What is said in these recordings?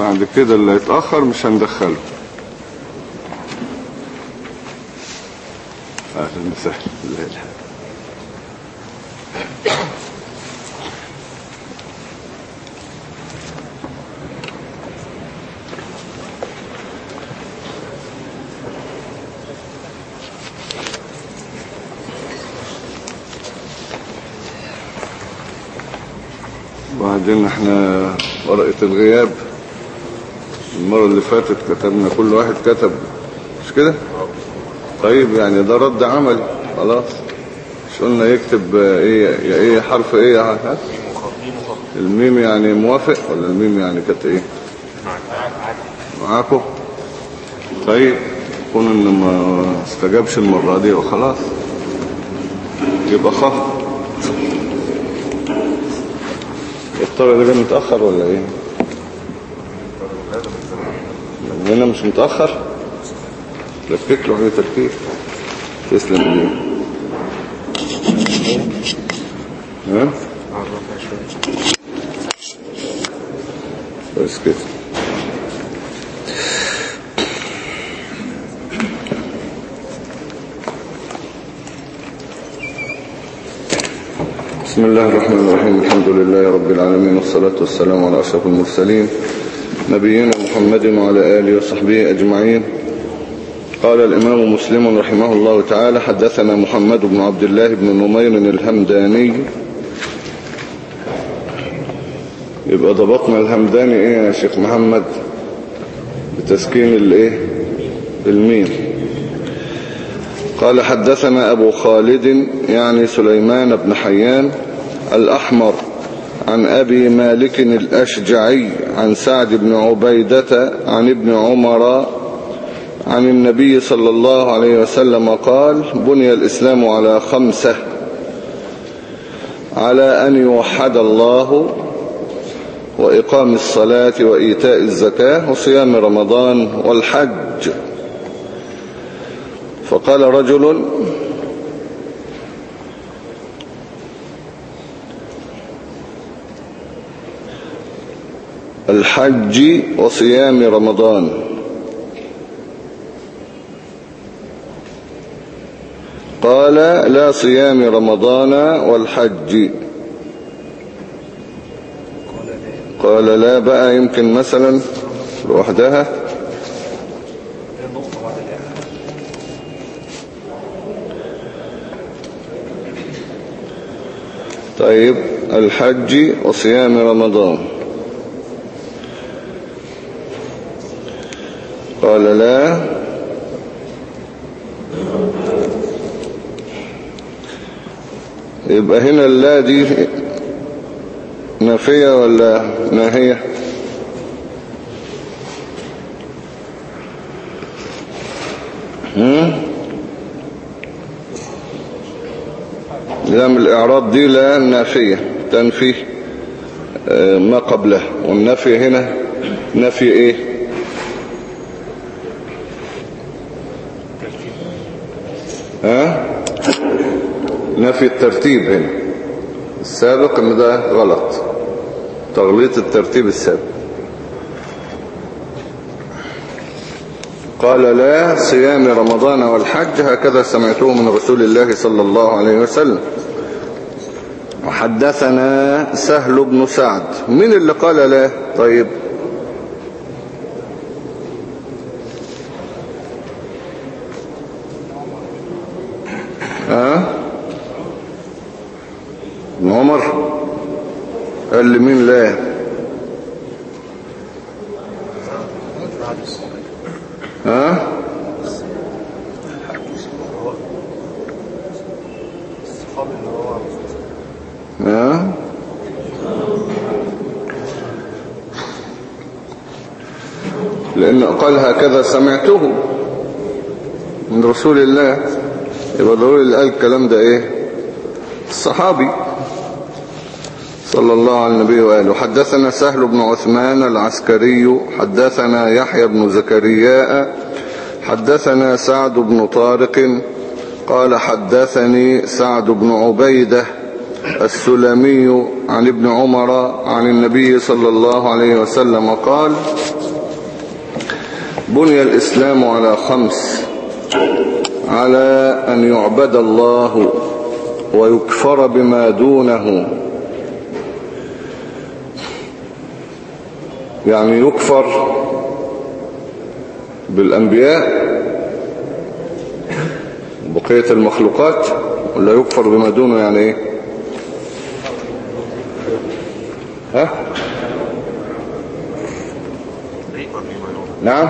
بعد كده اللي يتأخر مش هندخله. أهلا وسهلا. وبعدين إحنا ورقة الغياب. المرة اللي فاتت كتبنا كل واحد كتب مش كده؟ طيب يعني ده رد عملي خلاص. مش قلنا يكتب إيه إيه حرف إيه الميم يعني موافق ولا الميم يعني كانت إيه؟ معاكم؟ طيب كون إن ما استجابش المرة دي وخلاص. يبقى خف الطارق ده متأخر ولا إيه؟ هنا مش متأخر. لفك له حاجة تركيب تسلم ايديه ها؟ بس كده. بسم الله الرحمن الرحيم. الحمد لله رب العالمين والصلاة والسلام على أشرف المرسلين. نبينا محمد وعلى آله وصحبه أجمعين. قال الإمام مسلم رحمه الله تعالى حدثنا محمد بن عبد الله بن نمير الهمداني. يبقى ضبطنا الهمداني إيه يا شيخ محمد؟ بتسكين الإيه؟ الميم. قال حدثنا أبو خالد يعني سليمان بن حيان الأحمر. عن أبي مالك الأشجعي عن سعد بن عبيدة عن ابن عمر عن النبي صلى الله عليه وسلم قال بني الإسلام على خمسة على أن يوحد الله وإقام الصلاة وإيتاء الزكاة وصيام رمضان والحج. فقال رجل الحج وصيام رمضان. قال لا صيام رمضان والحج. قال لا بقى يمكن مثلا لوحدها. طيب الحج وصيام رمضان. قال لا. يبقى هنا اللا دي نافية ولا ناهية؟ لام الإعراب دي لا نافية تنفي آه، ما قبله والنفي هنا نفي إيه؟ نفي الترتيب هنا. السابق إن ده غلط. تغليط الترتيب السابق. قال لا صيام رمضان والحج هكذا سمعته من رسول الله صلى الله عليه وسلم. وحدثنا سهل بن سعد. من اللي قال لا؟ طيب ها ابن عمر قال لي مين لا. ها؟ ها؟ لأنه قال هكذا سمعته من رسول الله. يبقى ضروري اللي قال الكلام ده إيه؟ الصحابي. صلى الله على النبي وآله. حدثنا سهل بن عثمان العسكري حدثنا يحيى بن زكرياء حدثنا سعد بن طارق قال حدثني سعد بن عبيدة السلمي عن ابن عمر عن النبي صلى الله عليه وسلم قال بني الإسلام على خمس على أن يعبد الله ويكفر بما دونه يعني يكفر بالأنبياء بقية المخلوقات ولا يكفر بما دونه يعني إيه؟ ها؟ نعم؟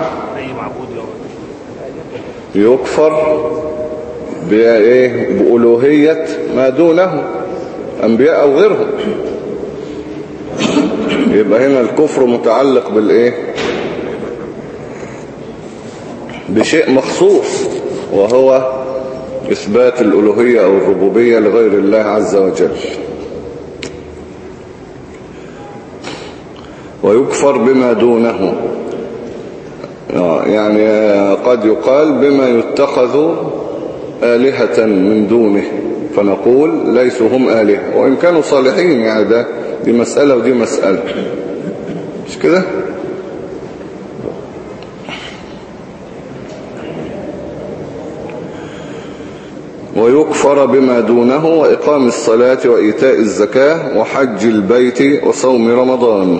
يكفر بإيه؟ بألوهية ما دونه أنبياء أو غيرهم. يبقى هنا الكفر متعلق بالإيه؟ بشيء مخصوص وهو إثبات الألوهية أو الربوبية لغير الله عز وجل. ويكفر بما دونه. يعني قد يقال بما يتخذ آلهة من دونه. فنقول ليسوا هم آلهة. وإن كانوا صالحين يعني ده دي مسألة ودي مسألة. مش كده؟ ويكفر بما دونه وإقام الصلاة وإيتاء الزكاة وحج البيت وصوم رمضان.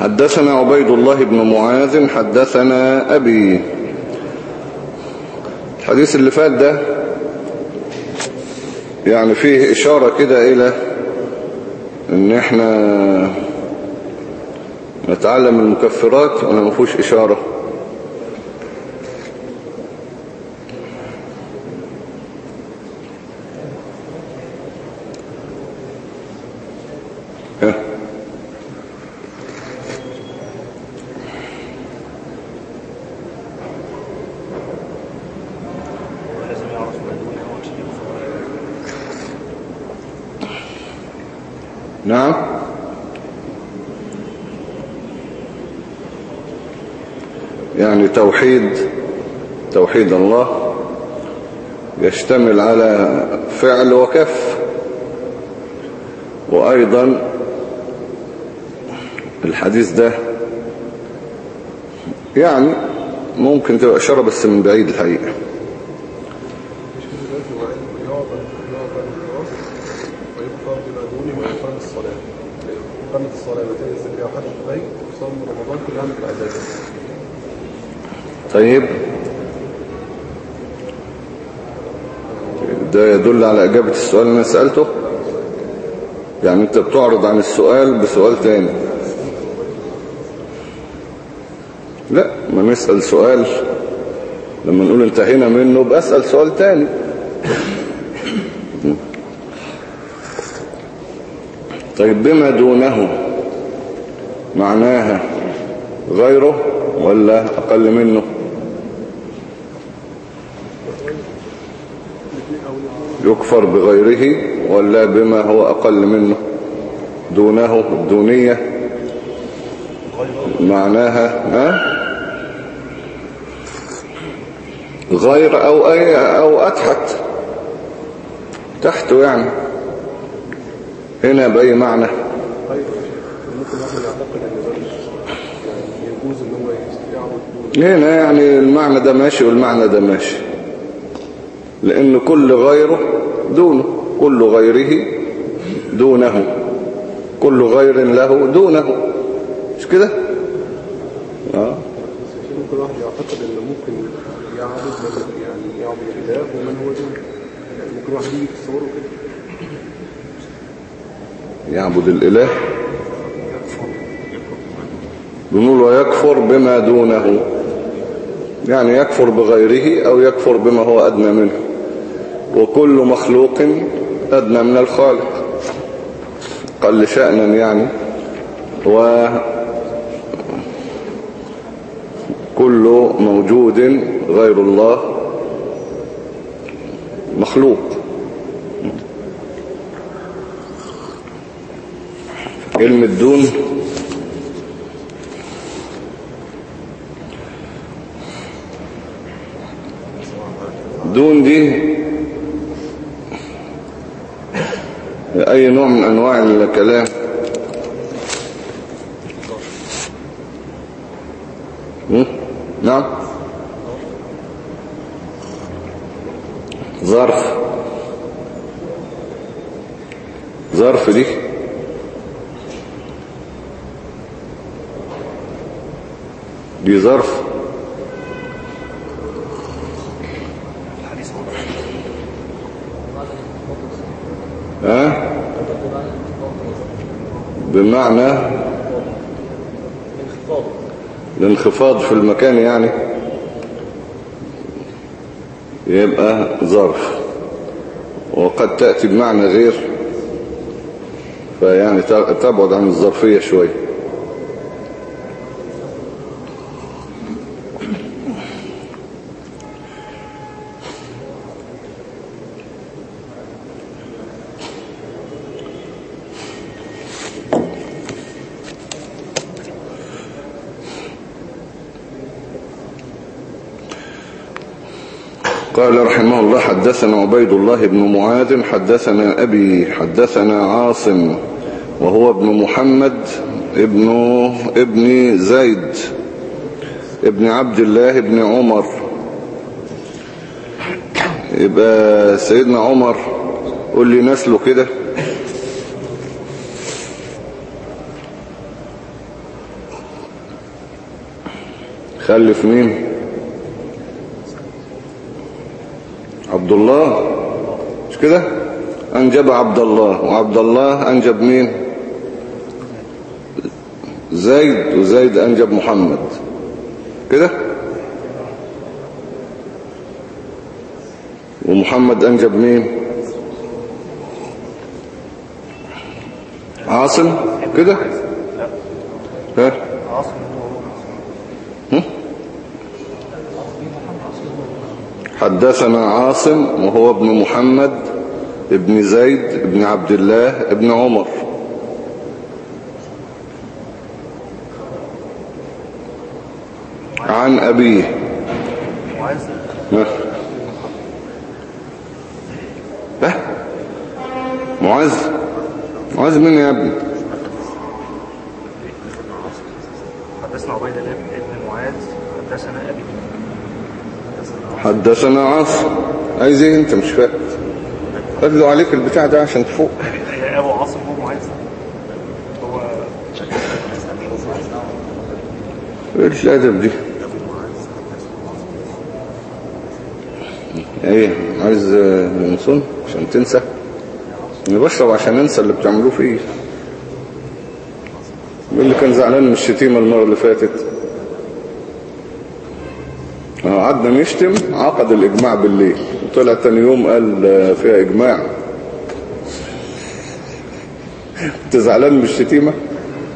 حدثنا عبيد الله بن معاذ حدثنا أبي. الحديث اللي فات ده يعني فيه إشارة كده إلى إن إحنا نتعلم المكفرات ولا ما فيهوش إشارة. يعني توحيد توحيد الله يشتمل على فعل وكف. وأيضا الحديث ده يعني ممكن تبقى إشارة بس من بعيد الحقيقة مش كده دلوقتي هو قال يعبد يعبد الله ويكفر بما دونه ويقام الصلاة إقامة الصلاة وإيتاء الزكاة وحج البيت وصوم رمضان كلها من العبادات طيب. ده يدل على إجابة السؤال اللي أنا سألته؟ يعني أنت بتعرض عن السؤال بسؤال تاني. لا ما نسأل سؤال. لما نقول انتهينا منه بأسأل سؤال تاني. طيب بما دونه معناها غيره ولا أقل منه؟ يكفر بغيره ولا بما هو أقل منه. دونه الدونية معناها ها؟ غير أو, أي أو أتحت. تحته يعني. هنا بأي معنى؟ هنا يعني المعنى ده ماشي والمعنى ده ماشي. لأن كل غيره دونه كل غيره دونه. كل غير له دونه. مش كده؟ في ممكن واحد يعتقد ان ممكن يعبد يعني يعبد الاله ومن هو دون يعني ممكن واحد يجي يتصوره كده يعبد الإله. بنقول ويكفر بما دونه. يعني يكفر بغيره أو يكفر بما هو أدنى منه. وكل مخلوق أدنى من الخالق. قل شأنا يعني. وكل موجود غير الله مخلوق. كلمة دون دون دي أي نوع من أنواع الكلام؟ نعم. ظرف. ظرف دي. دي ظرف. ها؟ بمعنى الانخفاض. في المكان يعني يبقى ظرف وقد تأتي بمعنى غير فيعني تبعد عن الظرفية شوية قال رحمه الله حدثنا عبيد الله بن معاذ حدثنا أبي حدثنا عاصم وهو ابن محمد ابن ابن زيد ابن عبد الله بن عمر. يبقى سيدنا عمر قول لي نسله كده. خلف مين؟ عبد الله مش كده؟ أنجب عبد الله وعبد الله أنجب مين؟ زيد. وزيد أنجب محمد. كده؟ ومحمد أنجب مين؟ عاصم. كده؟ ها؟ عاصم هو هو حدثنا عاصم وهو ابن محمد ابن زيد ابن عبد الله ابن عمر. عن أبيه. معاذ. معاذ مين يا ابني حدثنا عبيد الله بن معاذ حدثنا ابي حدثنا عاصم. عايز إيه أنت مش فاهم. له عليك البتاع ده عشان تفوق. أبو عاصم هو معاذ هو إيه الأدب دي؟ إيه عايز نصون عشان تنسى؟ أنا بشرب عشان انسى اللي بتعملوه فيه. اللي كان زعلان من الشتيمة المرة اللي فاتت. قعدنا نشتم عقد الإجماع بالليل. وطلع تاني يوم قال آه، فيها إجماع. أنت زعلان من الشتيمة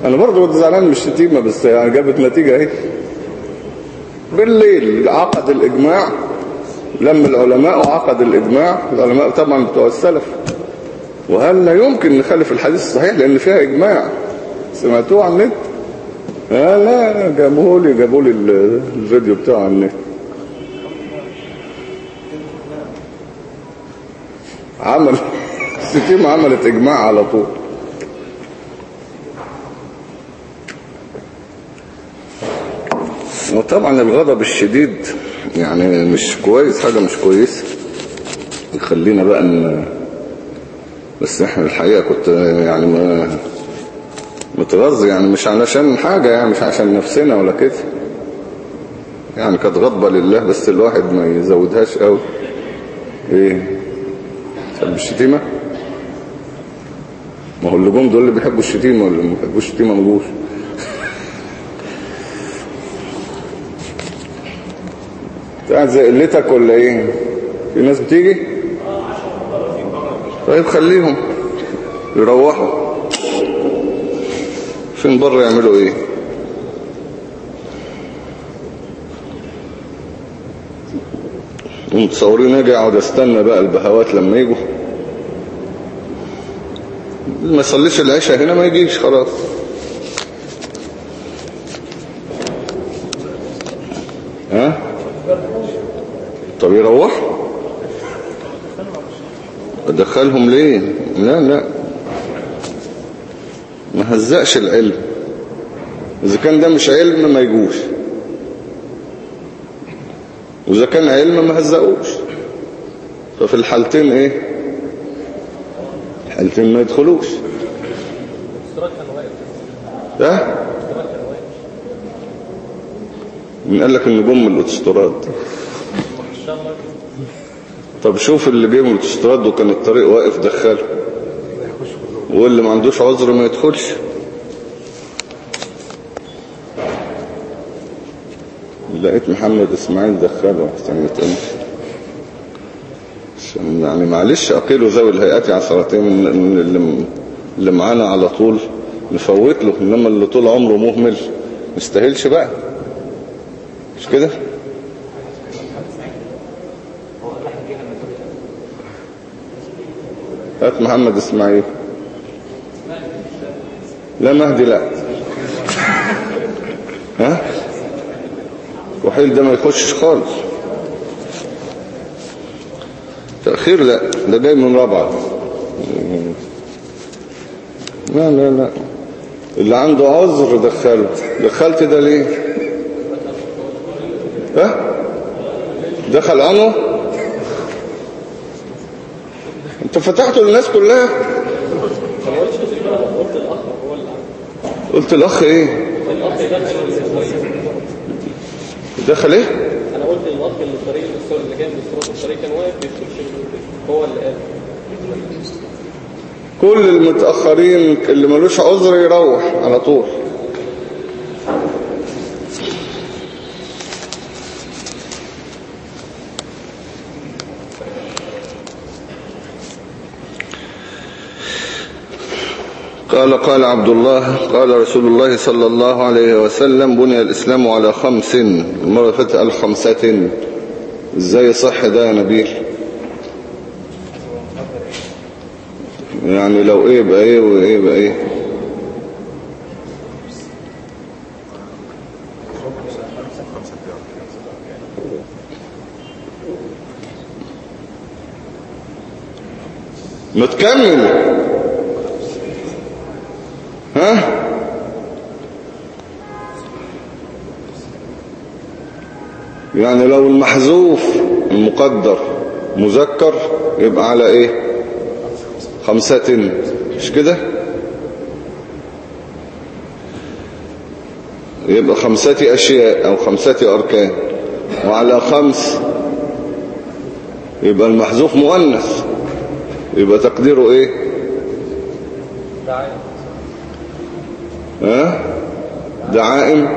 أنا برضه كنت زعلان من الشتيمة بس يعني جابت نتيجة أهي. بالليل عقد الإجماع لم العلماء وعقد الإجماع. العلماء طبعا بتوع السلف. وهل لا يمكن نخالف الحديث الصحيح؟ لأن فيها إجماع. سمعتوه على النت؟ آه لا جابوه لي جابوا لي ال- الفيديو بتاعه على النت. عمل. الشتيمة عملت إجماع على طول. وطبعا الغضب الشديد يعني مش كويس حاجة مش كويس يخلينا بقى إن بس إحنا الحقيقة كنت يعني متغاظ يعني مش علشان حاجة يعني مش عشان نفسنا ولا كده. يعني كانت غضبة لله بس الواحد ما يزودهاش قوي إيه؟ تحب الشتيمة؟ ما هو اللي جم دول اللي بيحبوا الشتيمة واللي ما بيحبوش الشتيمة ما جوش؟ قاعد زي قلتك ولا إيه؟ في ناس بتيجي؟ طيب خليهم يروحوا. فين بره يعملوا إيه؟ متصورين أجي أقعد أستنى بقى البهوات لما يجوا. ما يصليش العشاء هنا ما يجيش خلاص. ها؟ طب يروح؟ أدخلهم ليه؟ لا لا. ما هزقش العلم. إذا كان ده مش علم ما يجوش. وإذا كان علم ما هزقوش. ففي الحالتين إيه؟ الحالتين ما يدخلوش. ده من قال لك إن جم الاوتوستراد طب شوف اللي جه من الاوتوستراد وكان الطريق واقف دخله. واللي ما عندوش عذر ما يدخلش. لقيت محمد إسماعيل دخله. احسن عشان يعني معلش اقيلوا ذوي الهيئات عثرتين من من اللي, معانا على طول. نفوت له إنما اللي طول عمره مهمل. مستاهلش بقى. مش كده؟ هات محمد إسماعيل. لا مهدي لا. ها؟ وحيل ده ما يخشش خالص. تأخير لا ده جاي من رابعة. لا لا لا. اللي عنده عذر دخله. دخلت ده ليه؟ ها؟ دخل عنه؟ انت فتحته للناس كلها؟ قلت الأخ إيه؟ دخل إيه؟ أنا قلت للأخ اللي الطريق اللي كان بيسترد الطريق كان واقف هو اللي قال. كل المتأخرين اللي ملوش عذر يروح على طول. قال قال عبد الله قال رسول الله صلى الله عليه وسلم بني الإسلام على خمس المرة قال خمسة. إزاي صح ده يا نبيل؟ يعني لو إيه يبقى إيه وايه يبقى إيه. ما تكمل ها؟ يعني لو المحذوف المقدر مذكر يبقى على إيه؟ خمسة. مش كده؟ يبقى خمسة أشياء أو خمسة أركان. وعلى خمس يبقى المحذوف مؤنث. يبقى تقديره إيه؟ ها؟ دعائم.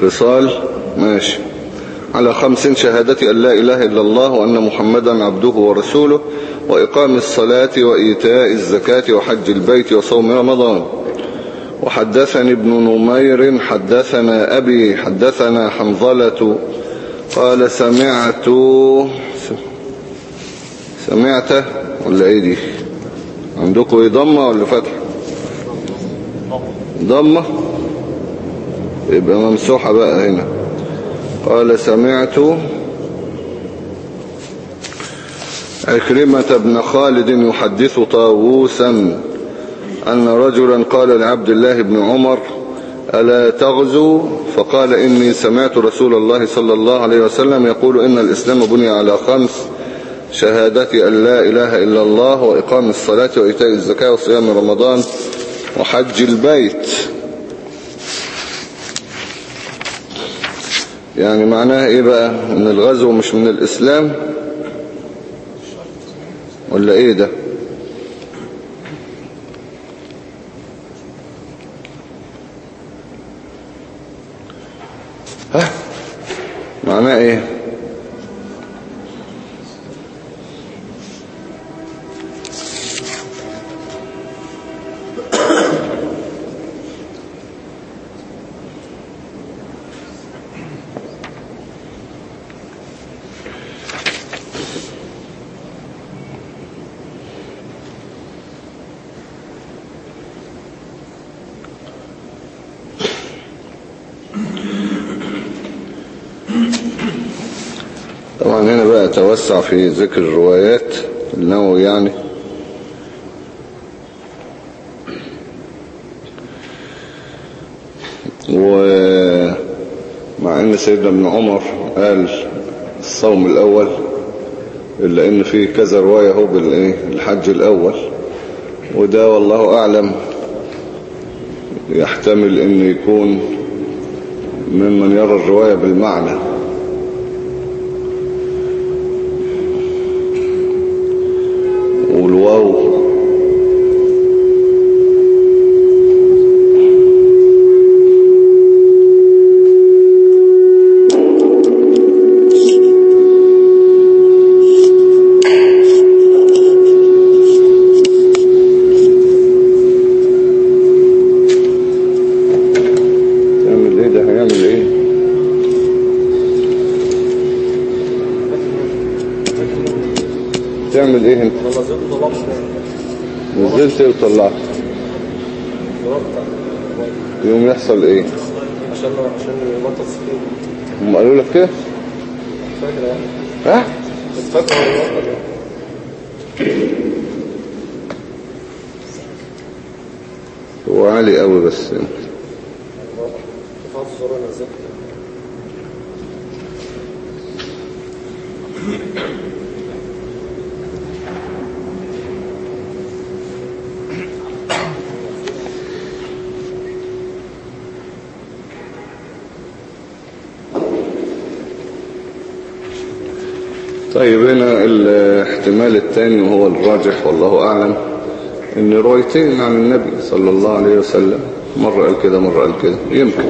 خصال. ماشي. على خمس شهادة أن لا إله إلا الله وأن محمدا عبده ورسوله وإقام الصلاة وإيتاء الزكاة وحج البيت وصوم رمضان. وحدثني ابن نمير حدثنا أبي حدثنا حنظلة قال سمعت سمعت ولا إيه دي؟ عندكم إيه؟ ضمة ولا فتح ضمة؟ يبقى ممسوحة بقى هنا. قال سمعت عكرمة بن خالد يحدث طاووسا أن رجلا قال لعبد الله بن عمر ألا تغزو؟ فقال إني سمعت رسول الله صلى الله عليه وسلم يقول إن الإسلام بني على خمس شهادة أن لا إله إلا الله وإقام الصلاة وإيتاء الزكاة وصيام رمضان وحج البيت. يعني معناها إيه بقى؟ إن الغزو مش من الإسلام؟ ولا إيه ده؟ ها؟ معناه إيه؟ في ذكر الروايات النووي يعني ومع أن سيدنا ابن عمر قال الصوم الأول إلا إن فيه كذا رواية هو بالحج الأول وده والله أعلم يحتمل إن يكون ممن يرى الرواية بالمعنى. ضربت يوم يحصل إيه؟ عشان عشان المطر سخين هم قالوا لك كده؟ فاكر يعني. ها؟ فاكر هو يعني. هو عالي قوي بس. رفعت طيب هنا الاحتمال الثاني وهو الراجح والله أعلم إن روايتين عن النبي صلى الله عليه وسلم مرة قال كده مرة قال كده يمكن.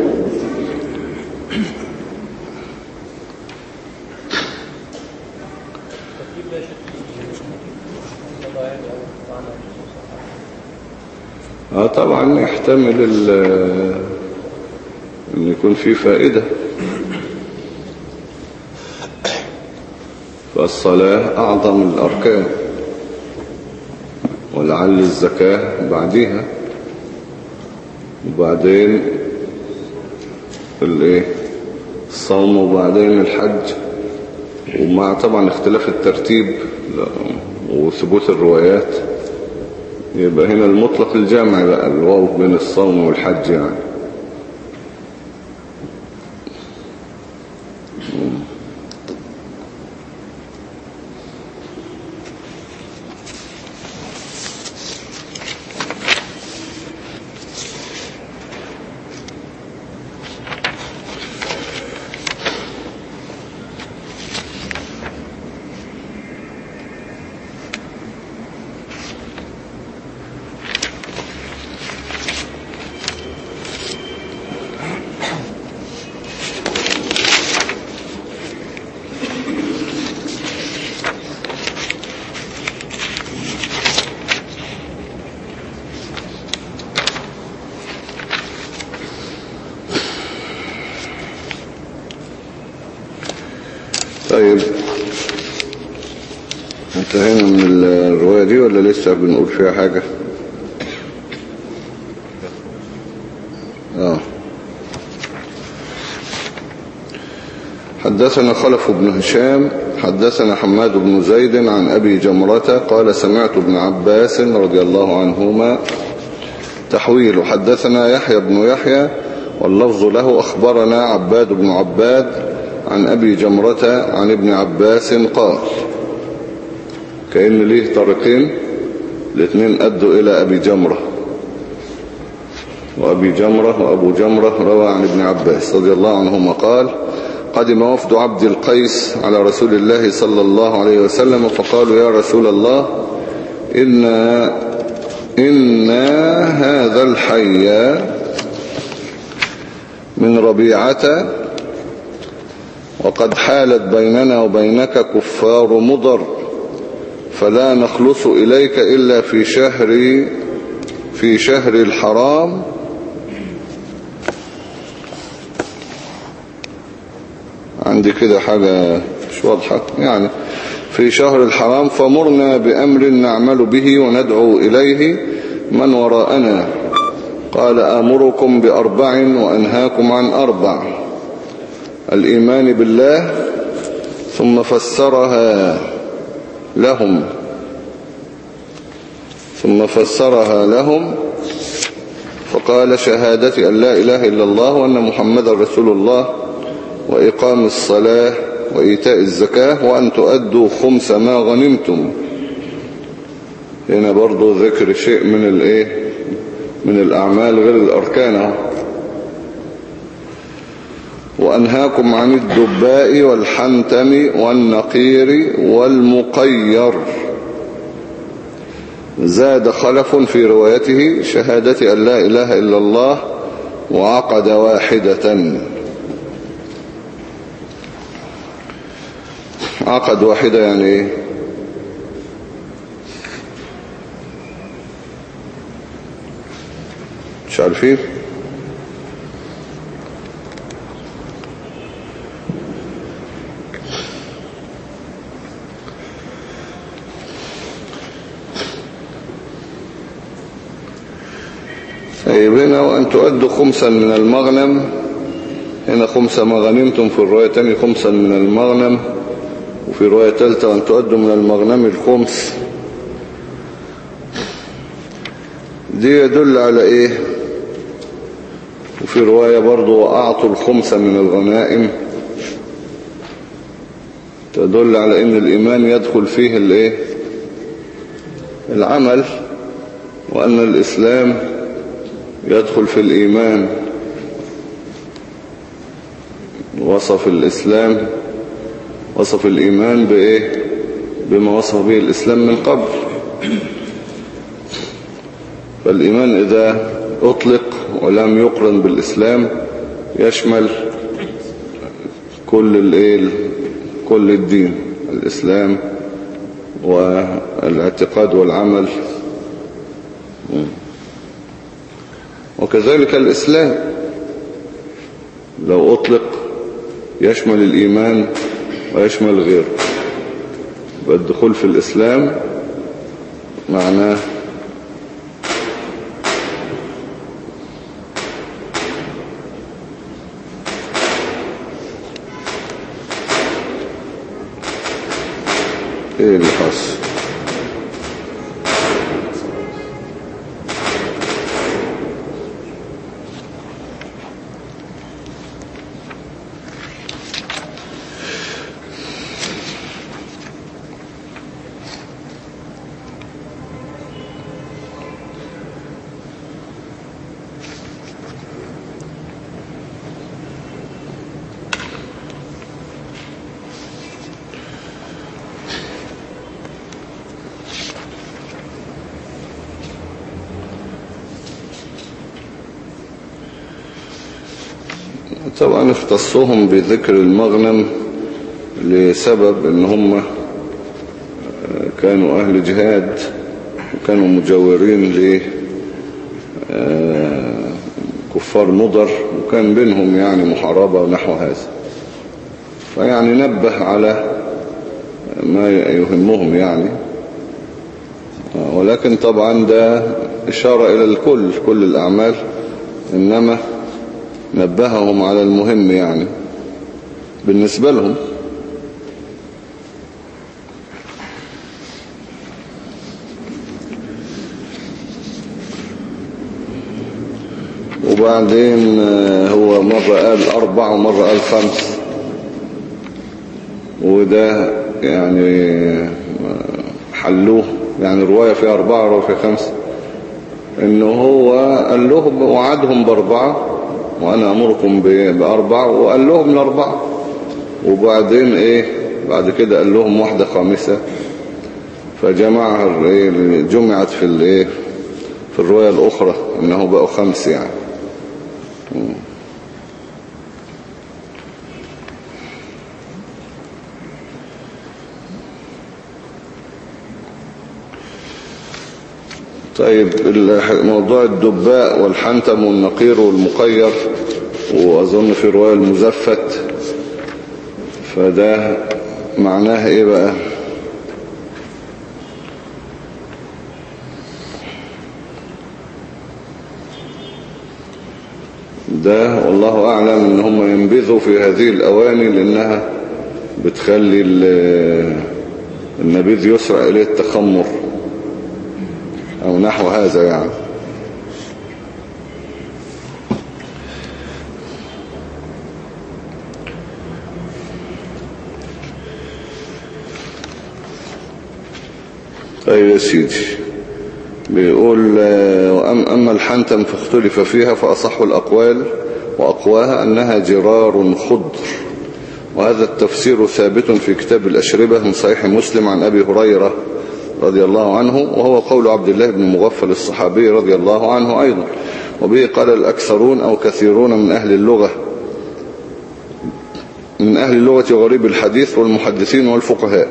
آه طبعا يحتمل إن يكون في فائدة. فالصلاة أعظم الأركان ولعل الزكاة بعديها. وبعدين الإيه؟ الصوم وبعدين الحج. ومع طبعا اختلاف الترتيب وثبوت الروايات. يبقى هنا المطلق الجامع بقى الواو بين الصوم والحج يعني طيب انتهينا من الرواية دي ولا لسه بنقول فيها حاجة. آه. حدثنا خلف بن هشام حدثنا حماد بن زيد عن أبي جمرة قال سمعت ابن عباس رضي الله عنهما تحويل. حدثنا يحيى بن يحيى واللفظ له أخبرنا عباد بن عباد عن أبي جمرة عن ابن عباس قال. كأن ليه طريقين. الاثنين أدوا إلى أبي جمرة. وأبي جمرة وأبو جمرة روى عن ابن عباس رضي الله عنهما قال قدم وفد عبد القيس على رسول الله صلى الله عليه وسلم فقالوا يا رسول الله إن, إن هذا الحي من ربيعة وقد حالت بيننا وبينك كفار مضر. فلا نخلص إليك إلا في شهر في شهر الحرام. عندي كده حاجة مش واضحة. يعني في شهر الحرام فمرنا بأمر نعمل به وندعو إليه. من وراءنا؟ قال آمركم بأربع وأنهاكم عن أربع. الإيمان بالله ثم فسرها. لهم. ثم فسرها لهم فقال شهادة أن لا إله إلا الله وأن محمد رسول الله وإقام الصلاة وإيتاء الزكاة وأن تؤدوا خمس ما غنمتم. هنا برضو ذكر شيء من الإيه؟ من الأعمال غير الأركان. وأنهاكم عن الدباء والحنتم والنقير والمقير. زاد خلف في روايته شهادة أن لا إله إلا الله وعقد واحدة. عقد واحدة يعني إيه مش عارفين. هنا وأن تؤدوا خمسا من المغنم. هنا خمس ما غنمتم في الرواية الثانية خمسا من المغنم. وفي رواية ثالثة وأن تؤدوا من المغنم الخمس. دي يدل على إيه؟ وفي رواية برضو وأعطوا الخمس من الغنائم. تدل على إن الإيمان يدخل فيه الإيه؟ العمل وأن الإسلام يدخل في الإيمان وصف الإسلام وصف الإيمان بإيه؟ بما وصف به الإسلام من قبل. فالإيمان إذا أطلق ولم يقرن بالإسلام يشمل كل الإيه؟ كل الدين الإسلام والإعتقاد والعمل. وكذلك الإسلام. لو أطلق يشمل الإيمان ويشمل غيره. والدخول في الإسلام معناه إيه اللي حصل طبعا اختصهم بذكر المغنم لسبب إن هم كانوا أهل جهاد وكانوا مجاورين لكفار مضر وكان بينهم يعني محاربة ونحو هذا. فيعني نبه على ما يهمهم يعني. ولكن طبعا ده إشارة إلى الكل كل الأعمال. إنما نبههم على المهم يعني. بالنسبة لهم. وبعدين هو مرة قال أربع ومرة قال خمس. وده يعني حلوة. يعني رواية فيها أربعة ورواية فيها خمسة إنه هو قال لهم وعدهم بأربعة. وأنا أمركم بأربع وقال لهم الأربعة وبعدين إيه بعد كده قال لهم واحدة خامسة. فجمعها جمعت في الإيه في الرواية الأخرى إنه بقوا خمس يعني. طيب موضوع الدباء والحنتم والنقير والمقير وأظن في رواية المزفت. فده معناه إيه بقى؟ ده والله أعلم إن هم ينبذوا في هذه الأواني لأنها بتخلي ال- النبيذ يسرع إليه التخمر. نحو هذا يعني. طيب يا سيدي بيقول أما الحنتم فاختلف فيها فأصح الأقوال وأقواها أنها جرار خضر. وهذا التفسير ثابت في كتاب الأشربة من صحيح مسلم عن أبي هريرة رضي الله عنه وهو قول عبد الله بن مغفل الصحابي رضي الله عنه أيضا. وبه قال الأكثرون أو كثيرون من أهل اللغة من أهل اللغة وغريب الحديث والمحدثين والفقهاء.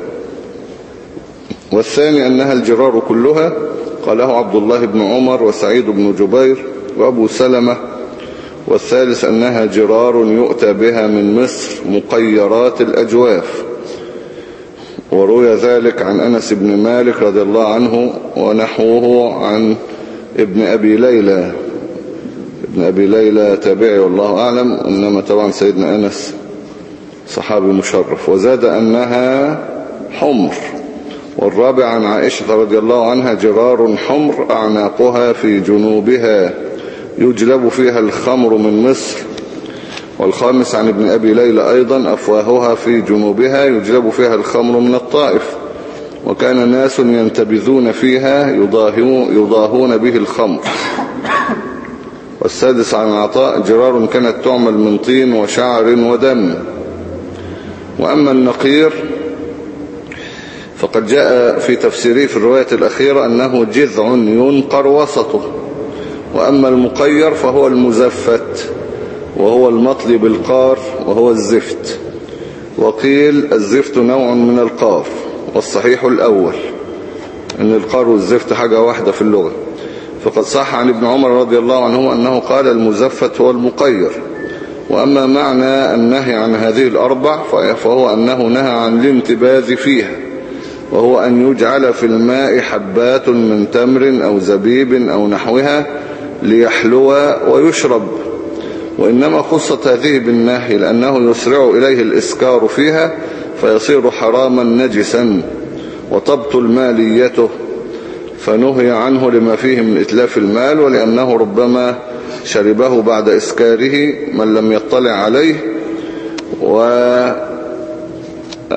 والثاني أنها الجرار كلها قاله عبد الله بن عمر وسعيد بن جبير وأبو سلمة. والثالث أنها جرار يؤتى بها من مصر مقيرات الأجواف. وروي ذلك عن أنس بن مالك رضي الله عنه ونحوه عن ابن أبي ليلى. ابن أبي ليلى تابعي والله أعلم إنما طبعا سيدنا أنس صحابي مشرف. وزاد أنها حمر. والرابع عن عائشة رضي الله عنها جرار حمر أعناقها في جنوبها يجلب فيها الخمر من مصر. والخامس عن ابن أبي ليلى أيضا أفواهها في جنوبها يجلب فيها الخمر من الطائف وكان ناس ينتبذون فيها يضاهو- يضاهون به الخمر. والسادس عن عطاء جرار كانت تعمل من طين وشعر ودم. وأما النقير فقد جاء في تفسيره في الرواية الأخيرة أنه جذع ينقر وسطه. وأما المقير فهو المزفت وهو المطلي بالقار وهو الزفت. وقيل الزفت نوع من القار والصحيح الأول أن القار والزفت حاجة واحدة في اللغة. فقد صح عن ابن عمر رضي الله عنه أنه قال المزفت هو المقير. وأما معنى النهي عن هذه الأربع فهو أنه نهى عن الانتباذ فيها وهو أن يجعل في الماء حبات من تمر أو زبيب أو نحوها ليحلو ويشرب. وإنما خصت هذه بالنهي لأنه يسرع إليه الإسكار فيها فيصير حراما نجسا وتبطل ماليته فنهي عنه لما فيه من إتلاف المال ولأنه ربما شربه بعد إسكاره من لم يطلع عليه و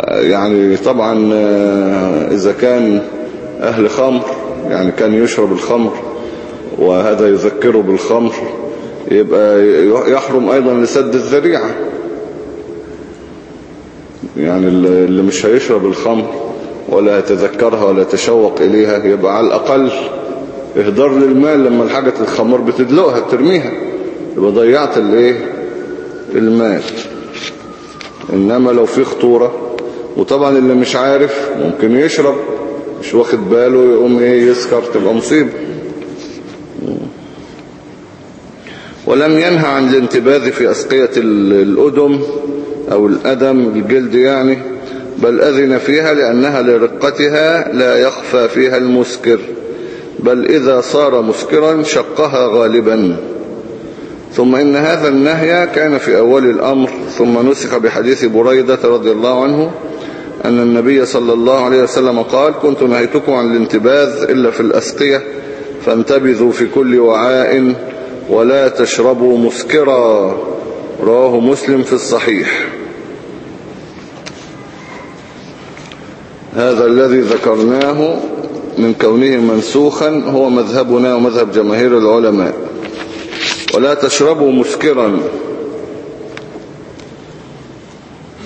يعني طبعا آه، إذا كان أهل خمر يعني كان يشرب الخمر وهذا يذكره بالخمر يبقى يحرم أيضا لسد الذريعة. يعني اللي مش هيشرب الخمر ولا يتذكرها ولا يتشوق إليها يبقى على الأقل إهدار للمال. لما الحاجة الخمر بتدلقها بترميها يبقى ضيعت الإيه؟ المال. إنما لو في خطورة وطبعا اللي مش عارف ممكن يشرب مش واخد باله يقوم إيه؟ يسكر تبقى مصيبة. ولم ينهى عن الانتباذ في أسقية ال- الأدم أو الأدم الجلد يعني بل أذن فيها لأنها لرقتها لا يخفى فيها المسكر بل إذا صار مسكرا شقها غالبا. ثم إن هذا النهي كان في أول الأمر. ثم نسخ بحديث بريدة رضي الله عنه أن النبي صلى الله عليه وسلم قال كنت نهيتكم عن الانتباذ إلا في الأسقية فانتبذوا في كل وعاء ولا تشربوا مسكرا. رواه مسلم في الصحيح. هذا الذي ذكرناه من كونه منسوخا هو مذهبنا ومذهب جماهير العلماء. ولا تشربوا مسكرا.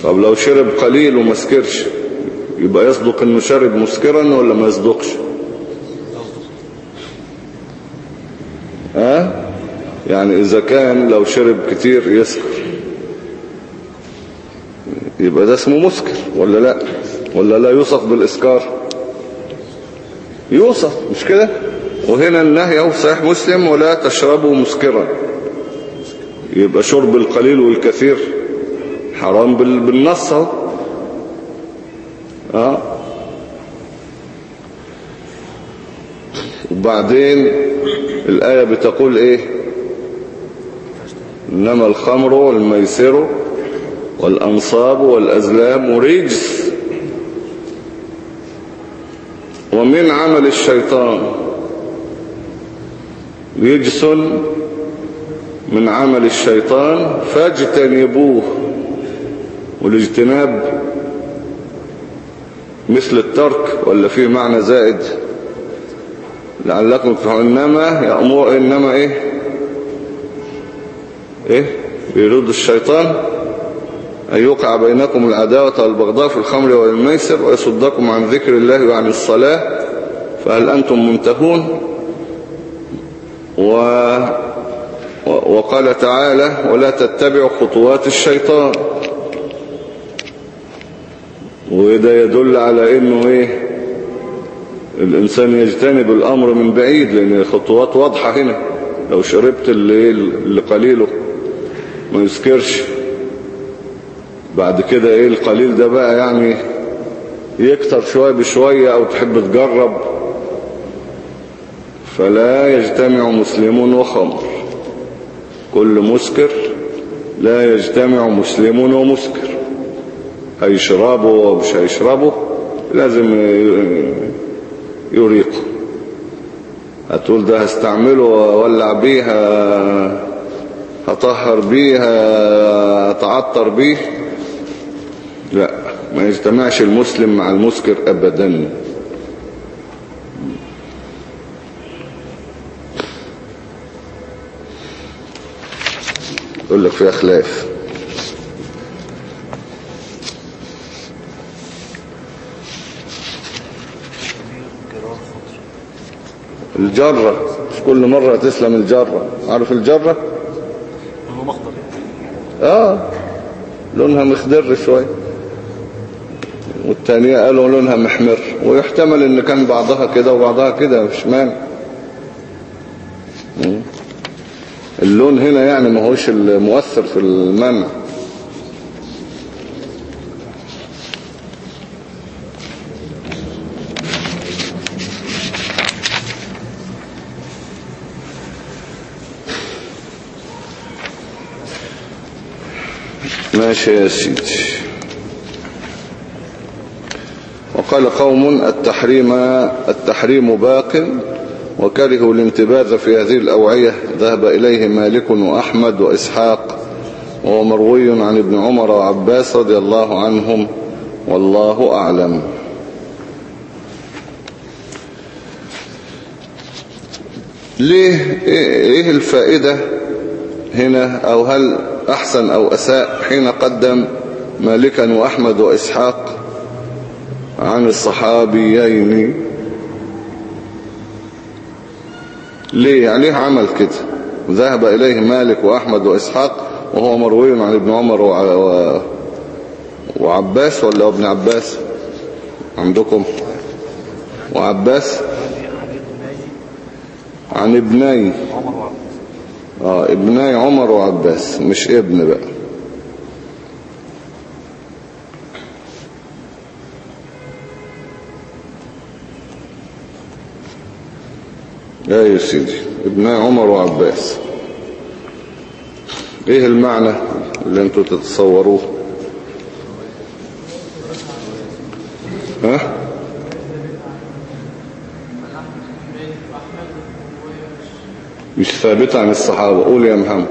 طب لو شرب قليل وما سكرش يبقى يصدق إنه شرب مسكرا ولا ما يصدقش؟ ها؟ يعني إذا كان لو شرب كتير يسكر يبقى ده اسمه مسكر ولا لا؟ ولا لا يوصف بالإسكار؟ يوصف مش كده؟ وهنا النهي في صحيح مسلم ولا تشربوا مسكرا. يبقى شرب القليل والكثير حرام بال- بالنص آه. وبعدين الآية بتقول إيه؟ إنما الخمر والميسر والأنصاب والأزلام رجس. ومن عمل الشيطان رجس من عمل الشيطان فاجتنبوه. والاجتناب مثل الترك ولا فيه معنى زائد. لعلكم تفعلون إنما يأمر إنما إيه؟ إيه؟ بيرد الشيطان أن يوقع بينكم العداوة والبغضاء في الخمر والميسر ويصدكم عن ذكر الله وعن الصلاة فهل أنتم منتهون؟ و... وقال تعالى ولا تتبعوا خطوات الشيطان وده يدل على إنه إيه؟ الإنسان يجتنب الأمر من بعيد لأن الخطوات واضحة هنا. لو شربت اللي, اللي قليله ما يسكرش بعد كده إيه القليل ده بقى يعني يكتر شوية بشوية أو تحب تجرب. فلا يجتمع مسلم وخمر. كل مسكر لا يجتمع مسلم ومسكر. هيشربه ومش هيشربه لازم يريقه. هتقول ده هستعمله وولع بيه هطهر بيه هتعطر بيه؟ لا ما يجتمعش المسلم مع المسكر ابدا. يقول لك فيها خلاف الجرة مش كل مرة تسلم الجرة. عارف الجرة؟ آه لونها مخضر شوية والتانية قالوا لونها محمر. ويحتمل إن كان بعضها كده وبعضها كده مش مانع. اللون هنا يعني ما هوش المؤثر في المنع. ماشي يا سيدي. وقال قوم التحريم التحريم باق وكرهوا الانتباذ في هذه الأوعية. ذهب إليه مالك وأحمد وإسحاق وهو مروي عن ابن عمر وعباس رضي الله عنهم والله أعلم. ليه إيه الفائدة هنا؟ أو هل أحسن أو أساء حين قدم مالكا وأحمد وإسحاق عن الصحابيين. ليه؟ يعني ليه عمل كده؟ ذهب إليه مالك وأحمد وإسحاق وهو مروي عن ابن عمر. وعباس ولا ابن عباس؟ عندكم؟ وعباس؟ عن ابني. آه ابني عمر وعباس مش ابن بقى. يا يا سيدي ابني عمر وعباس. إيه المعنى اللي أنتوا تتصوروه؟ ها؟ مش ثابتة عن الصحابة. قول يا محمد.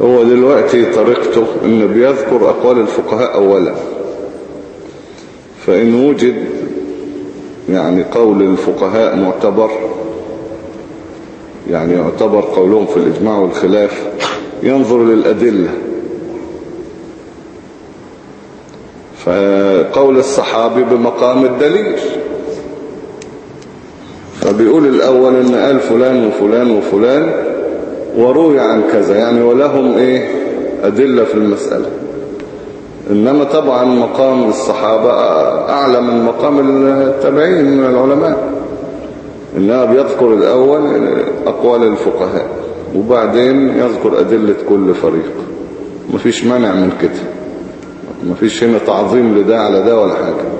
هو دلوقتي طريقته إنه بيذكر أقوال الفقهاء اولا. فإن وجد يعني قول الفقهاء معتبر يعني يعتبر قولهم في الإجماع والخلاف ينظر للأدلة. فقول الصحابي بمقام الدليل. فبيقول الأول إن قال فلان وفلان وفلان وروي عن كذا يعني ولهم إيه؟ أدلة في المسألة. إنما طبعا مقام الصحابة أعلى من مقام التابعين من العلماء. إنها بيذكر الأول أقوال الفقهاء وبعدين يذكر أدلة كل فريق. مفيش مانع من كده. مفيش هنا تعظيم لده على ده ولا حاجة.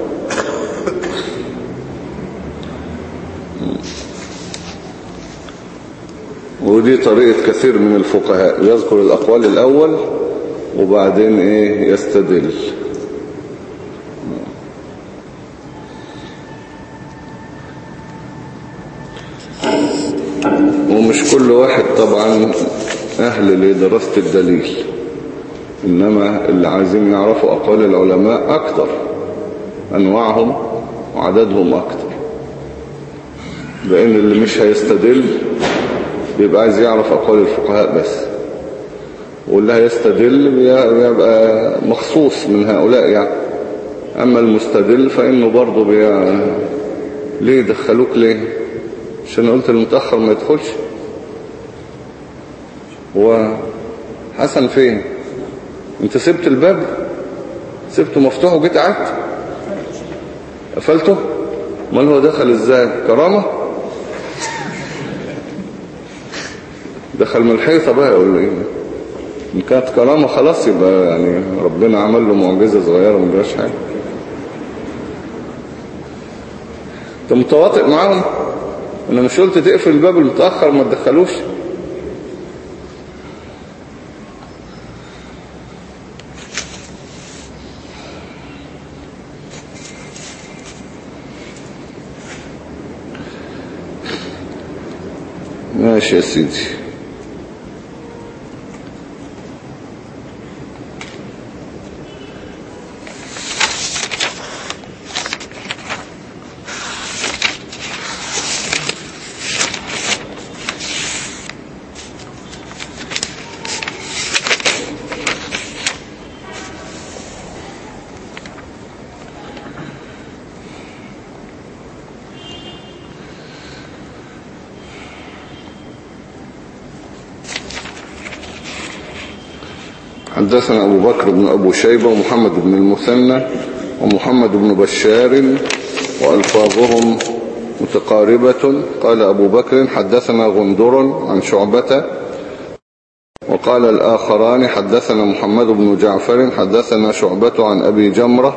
ودي طريقة كثير من الفقهاء يذكر الأقوال الأول وبعدين إيه يستدل ومش كل واحد طبعا أهل لدراسة الدليل إنما اللي عايزين يعرفوا أقوال العلماء أكتر أنواعهم وعددهم أكتر لأن اللي مش هيستدل بيبقى عايز يعرف أقوال الفقهاء بس. واللي هيستدل بيبقى مخصوص من هؤلاء يعني. أما المستدل فإنه برضه بي... ليه دخلوك ليه؟ عشان قلت المتأخر ما يدخلش. وحسن فين؟ انت سبت الباب؟ سبته مفتوح وجيت قعدت؟ قفلته؟ امال هو دخل إزاي؟ كرامة؟ دخل من الحيطة بقى ولا إيه؟ إن كانت كرامة خلاص يبقى يعني ربنا عمل له معجزة صغيرة ما جراش حاجة. انت متواطئ معاهم؟ أنا مش قلت تقفل الباب المتأخر ما تدخلوش. ماشي يا سيدي حدثنا أبو بكر بن أبو شيبة ومحمد بن المثنى ومحمد بن بشار وألفاظهم متقاربة. قال أبو بكر حدثنا غندر عن شعبة وقال الآخران حدثنا محمد بن جعفر حدثنا شعبة عن أبي جمرة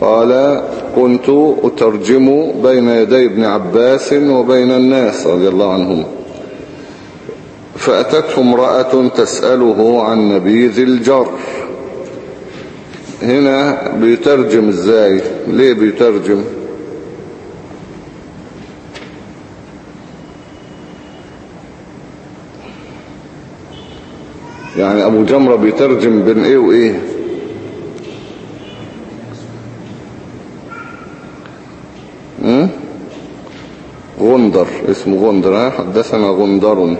قال كنت أترجم بين يدي ابن عباس وبين الناس رضي الله عنهم فأتته امرأة تسأله عن نبيذ الجر. هنا بيترجم إزاي؟ ليه بيترجم؟ يعني أبو جمرة بيترجم بين إيه وإيه? غندر اسمه غندر ها؟ حدثنا غندر.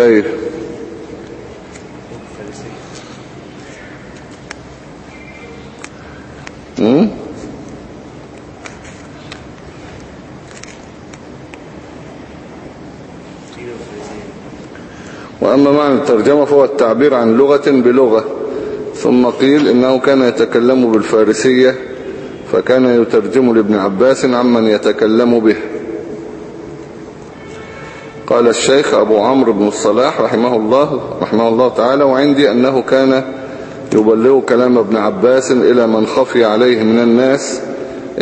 إيه م? وأما معنى الترجمة فهو التعبير عن لغة بلغة ثم قيل إنه كان يتكلم بالفارسية فكان يترجم لابن عباس عمن يتكلم به الشيخ أبو عمرو بن الصلاح رحمه الله رحمه الله تعالى وعندي أنه كان يبلغ كلام ابن عباس إلى من خفي عليه من الناس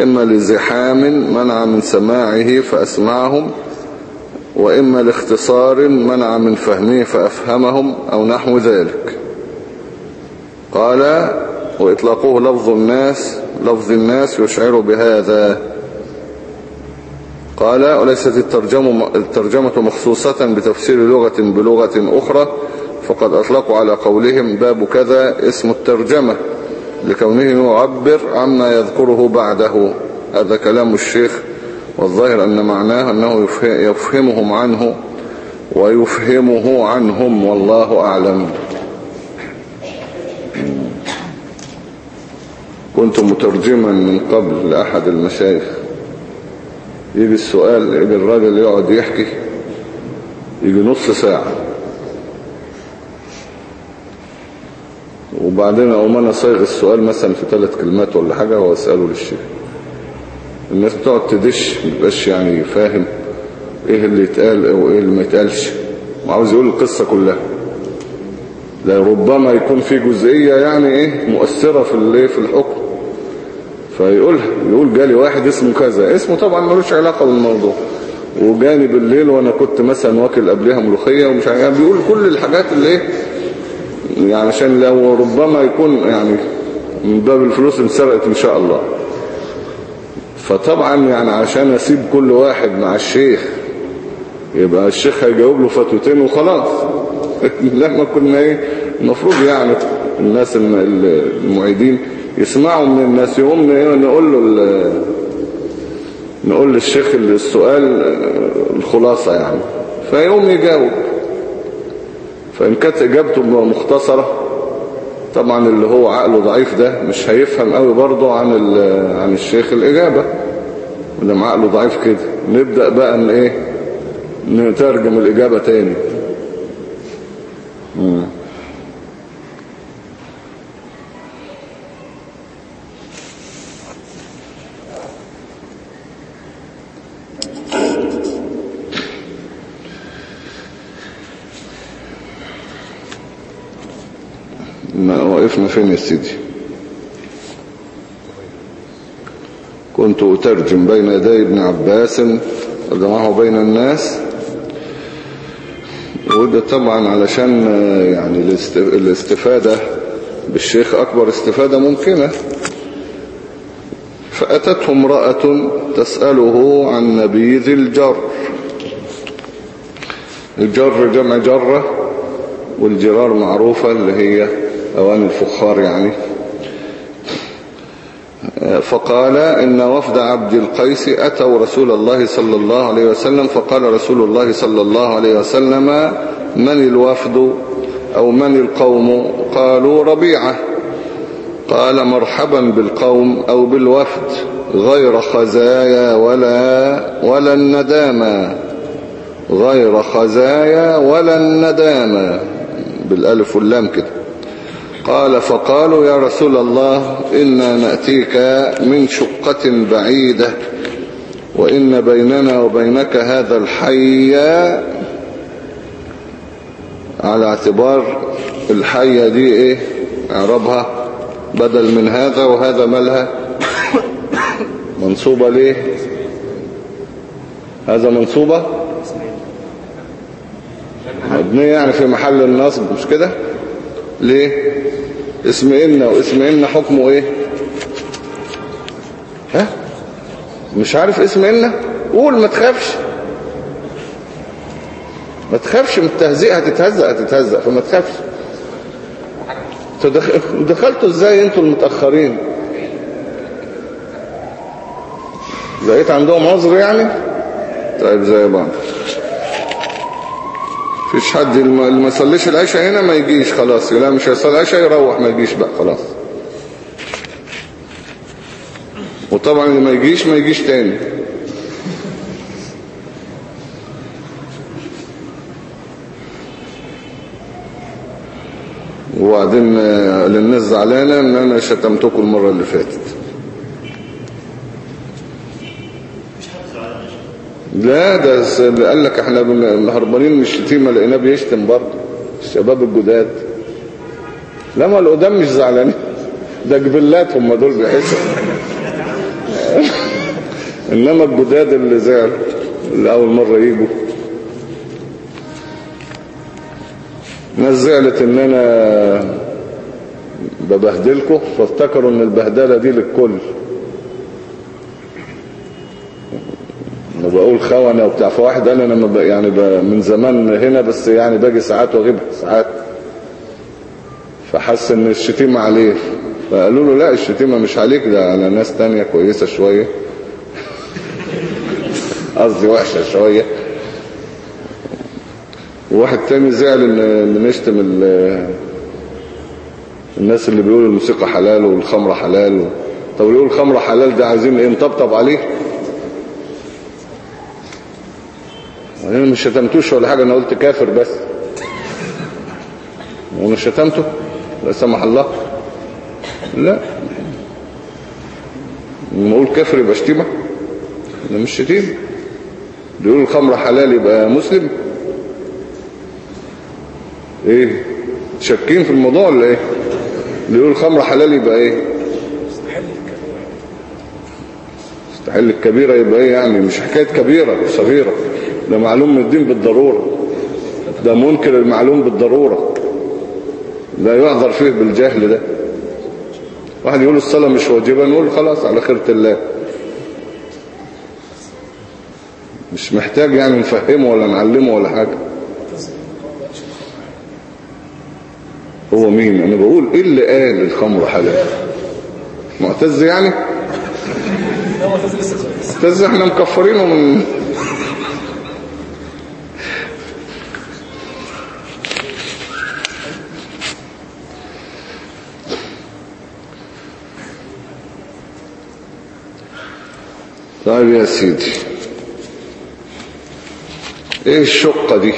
إما لزحام منع من سماعه فأسمعهم وإما لاختصار منع من فهمه فأفهمهم أو نحو ذلك. قال وإطلاقه لفظ الناس لفظ الناس يشعر بهذا. قال وليست الترجمة, الترجمة مخصوصة بتفسير لغة بلغة أخرى؟ فقد أطلقوا على قولهم باب كذا اسم الترجمة لكونه يعبر عما يذكره بعده. هذا كلام الشيخ والظاهر أن معناه أنه يفهمهم عنه ويفهمه عنهم والله أعلم. كنت مترجما من قبل لأحد المشايخ. يجي السؤال يجي الراجل يقعد يحكي يجي نص ساعة. وبعدين أقوم أنا صيغ السؤال مثلا في ثلاث كلمات ولا حاجة وأسأله للشيخ. الناس بتقعد تدش مبقاش يعني فاهم إيه اللي يتقال أو إيه اللي ما يتقالش. وعاوز يقول القصة كلها. ده ربما يكون في جزئية يعني إيه مؤثرة في الايه في الحكم. فيقولها يقول جالي واحد اسمه كذا اسمه طبعا ملوش علاقة بالموضوع. وجاني بالليل وأنا كنت مثلا واكل قبلها ملوخية ومش يعني بيقول كل الحاجات اللي إيه يعني عشان لو ربما يكون يعني من باب الفلوس انسرقت إن شاء الله. فطبعا يعني عشان أسيب كل واحد مع الشيخ يبقى الشيخ هيجاوب له فتوتين وخلاص. لما كنا إيه المفروض يعني الناس الم- المعيدين يسمعوا من الناس يقوم نقول له نقول للشيخ السؤال الخلاصة يعني. فيقوم يجاوب. فإن كانت إجابته مختصرة طبعا اللي هو عقله ضعيف ده مش هيفهم قوي برضه عن عن الشيخ الإجابة. وده عقله ضعيف كده. نبدأ بقى إن إيه؟ نترجم الإجابة تاني. مم. ما وقفنا فين يا سيدي. كنت أترجم بين يدي ابن عباس وجمعه بين الناس. وده طبعا علشان يعني الاست- الاستفادة بالشيخ أكبر استفادة ممكنة. فأتته امرأة تسأله عن نبيذ الجر. الجر جمع جرة والجرار معروفة اللي هي أواني الفخار يعني. فقال إن وفد عبد القيس أتوا رسول الله صلى الله عليه وسلم. فقال رسول الله صلى الله عليه وسلم من الوفد أو من القوم؟ قالوا ربيعة. قال مرحبا بالقوم أو بالوفد غير خزايا ولا ولا الندامة. غير خزايا ولا الندامة. بالألف واللام كده. قال فقالوا يا رسول الله إنا نأتيك من شقة بعيدة وإن بيننا وبينك هذا الحي على اعتبار الحية دي إيه؟ أعربها بدل من هذا وهذا مالها منصوبة ليه؟ هذا منصوبة؟ مبنية يعني في محل النصب مش كده؟ ليه؟ اسم إن واسم إن حكمه إيه؟ ها؟ مش عارف اسم إن قول ما تخافش. ما تخافش من التهزيء هتتهزق هتتهزق فما تخافش. دخلتوا إزاي أنتوا المتأخرين؟ لقيت عندهم عذر يعني؟ طيب زي بعض. فيش حد اللي ما يصليش العشاء هنا ما يجيش خلاص. لا مش هيصلي العشاء يروح ما يجيش بقى خلاص. وطبعا اللي ما يجيش ما يجيش تاني. وبعدين آه، للناس زعلانة إن أنا شتمتكم المرة اللي فاتت. لا ده قال لك إحنا بن- هربانين من الشتيمة لقيناه بيشتم برضه. الشباب الجداد. لا ما القدام مش زعلانين. ده جبلات هم دول بيحسوا. إنما الجداد اللي زعلوا اللي أول مرة يجوا. ناس زعلت إن أنا ببهدلكم فافتكروا إن البهدلة دي للكل. خونة وبتاع. فواحد قال أنا يعني من زمان هنا بس يعني باجي ساعات واغيب ساعات. فحس إن الشتيمة عليه. فقالوا له لا الشتيمة مش عليك ده على ناس تانية كويسة شوية. قصدي وحشة شوية. وواحد تاني زعل ان إن نشتم ال- الناس اللي بيقولوا الموسيقى حلال والخمرة حلال طب اللي يقول الخمرة حلال ده عايزين إيه نطبطب عليه؟ أنا مش شتمتوش ولا حاجة أنا قلت كافر بس. وأنا شتمته؟ لا سمح الله. لا. لما أقول كافر يبقى شتيمة؟ ده مش شتيمة اللي يقول الخمرة حلال يبقى مسلم. إيه؟ شاكين في الموضوع ولا إيه؟ اللي يقول خمر حلال يبقى إيه؟ استحل الكبيرة يبقى إيه يعني؟ مش حكاية كبيرة صغيرة. ده معلوم من الدين بالضرورة. ده منكر المعلوم بالضرورة. لا يعذر فيه بالجهل ده. واحد يقول الصلاة مش واجبة نقول خلاص على خيرة الله. مش محتاج يعني نفهمه ولا نعلمه ولا حاجة. هو مين؟ أنا بقول إيه اللي قال الخمر حلال معتز يعني؟ معتز إحنا مكفرينه من طيب يا سيدي. إيه الشقة دي؟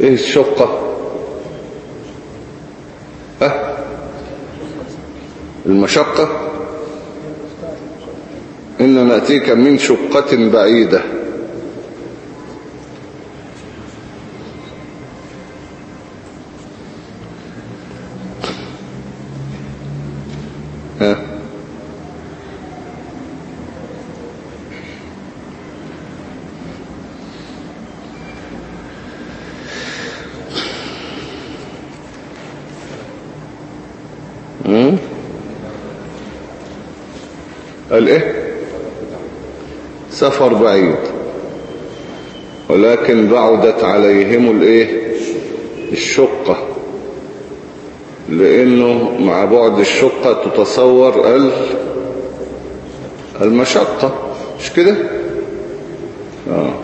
إيه الشقة؟ ها؟ المشقة؟ إن نأتيك من شقة بعيدة ها مم؟ قال إيه سفر بعيد. ولكن بعدت عليهم الإيه؟ الشقة. لأنه مع بعد الشقة تتصور ال المشقة. مش كده؟ آه.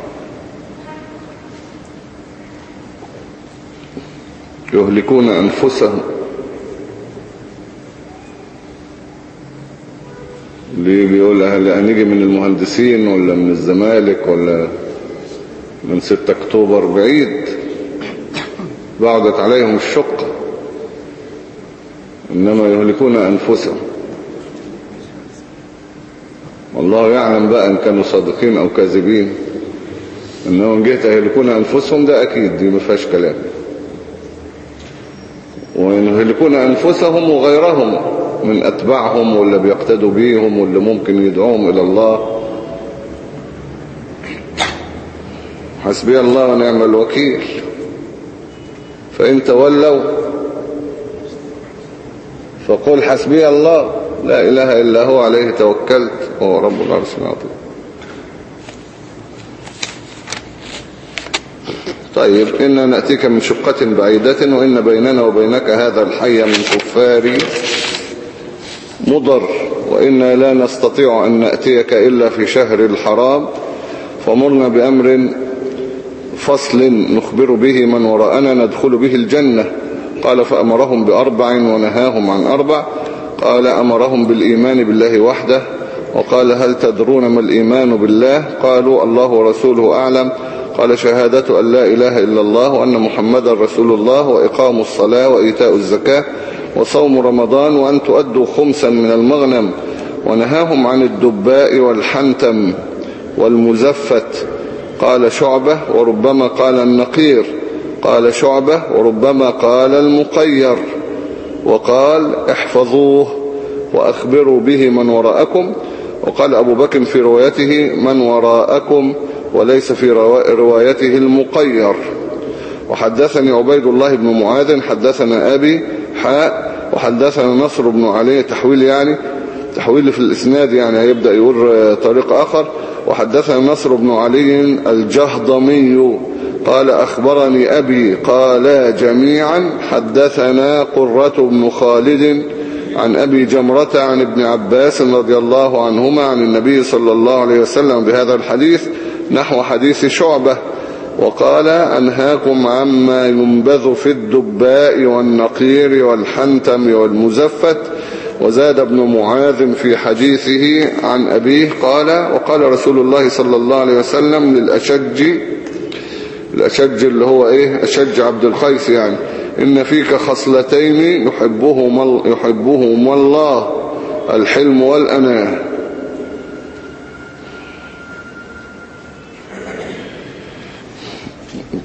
يهلكون أنفسهم. اللي بيقول هنيجي من المهندسين ولا من الزمالك ولا من 6 أكتوبر بعيد. بعدت عليهم الشقة إنما يهلكون أنفسهم. والله يعلم بقى إن كانوا صادقين أو كاذبين. إنما إن جهت يهلكون أنفسهم ده أكيد دي ما فيهاش كلام. ويهلكون أنفسهم وغيرهم من أتباعهم واللي بيقتدوا بيهم واللي ممكن يدعوهم إلى الله. حسبي الله ونعم الوكيل. فإن تولوا فقل حسبي الله. لا إله إلا هو عليه توكلت وهو رب العرش العظيم. طيب إنا نأتيك من شقة بعيدة وإن بيننا وبينك هذا الحي من كفار مضر وإنا لا نستطيع أن نأتيك إلا في شهر الحرام فمرنا بأمر فصل نخبر به من وراءنا ندخل به الجنة. قال فأمرهم بأربع ونهاهم عن أربع. قال أمرهم بالإيمان بالله وحده. وقال هل تدرون ما الإيمان بالله؟ قالوا الله ورسوله أعلم. قال شهادة أن لا إله إلا الله وأن محمد رسول الله وإقام الصلاة وإيتاء الزكاة. وصوم رمضان وأن تؤدوا خمسا من المغنم ونهاهم عن الدباء والحنتم والمزفت. قال شعبة وربما قال النقير. قال شعبة وربما قال المقير. وقال احفظوه وأخبروا به من وراءكم. وقال أبو بكر في روايته من وراءكم وليس في روايته المقير. وحدثني عبيد الله بن معاذ حدثنا أبي حاء وحدثنا نصر بن علي تحويل يعني تحويل في الإسناد يعني هيبدأ يقول طريق آخر. وحدثنا نصر بن علي الجهضمي قال أخبرني أبي قال جميعا حدثنا قرة بن خالد عن أبي جمرة عن ابن عباس رضي الله عنهما عن النبي صلى الله عليه وسلم بهذا الحديث نحو حديث شعبة. وقال أنهاكم عما ينبذ في الدباء والنقير والحنتم والمزفت. وزاد ابن معاذ في حديثه عن أبيه قال وقال رسول الله صلى الله عليه وسلم للأشج الأشج اللي هو إيه؟ أشج عبد القيس يعني إن فيك خصلتين يحبهما يحبهما الله الحلم والأناة.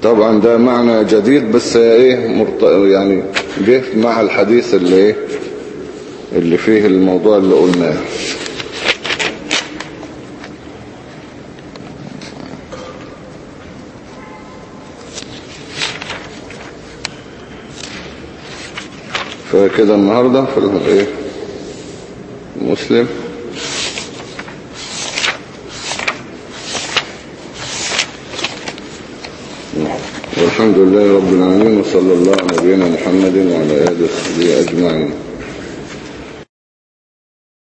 طبعا ده معنى جديد بس إيه مرت... يعني جه مع الحديث اللي إيه اللي فيه الموضوع اللي قلناه. فكده النهاردة في ال- إيه مسلم. والحمد لله رب العالمين وصلى الله على نبينا محمد وعلى آله وصحبه أجمعين.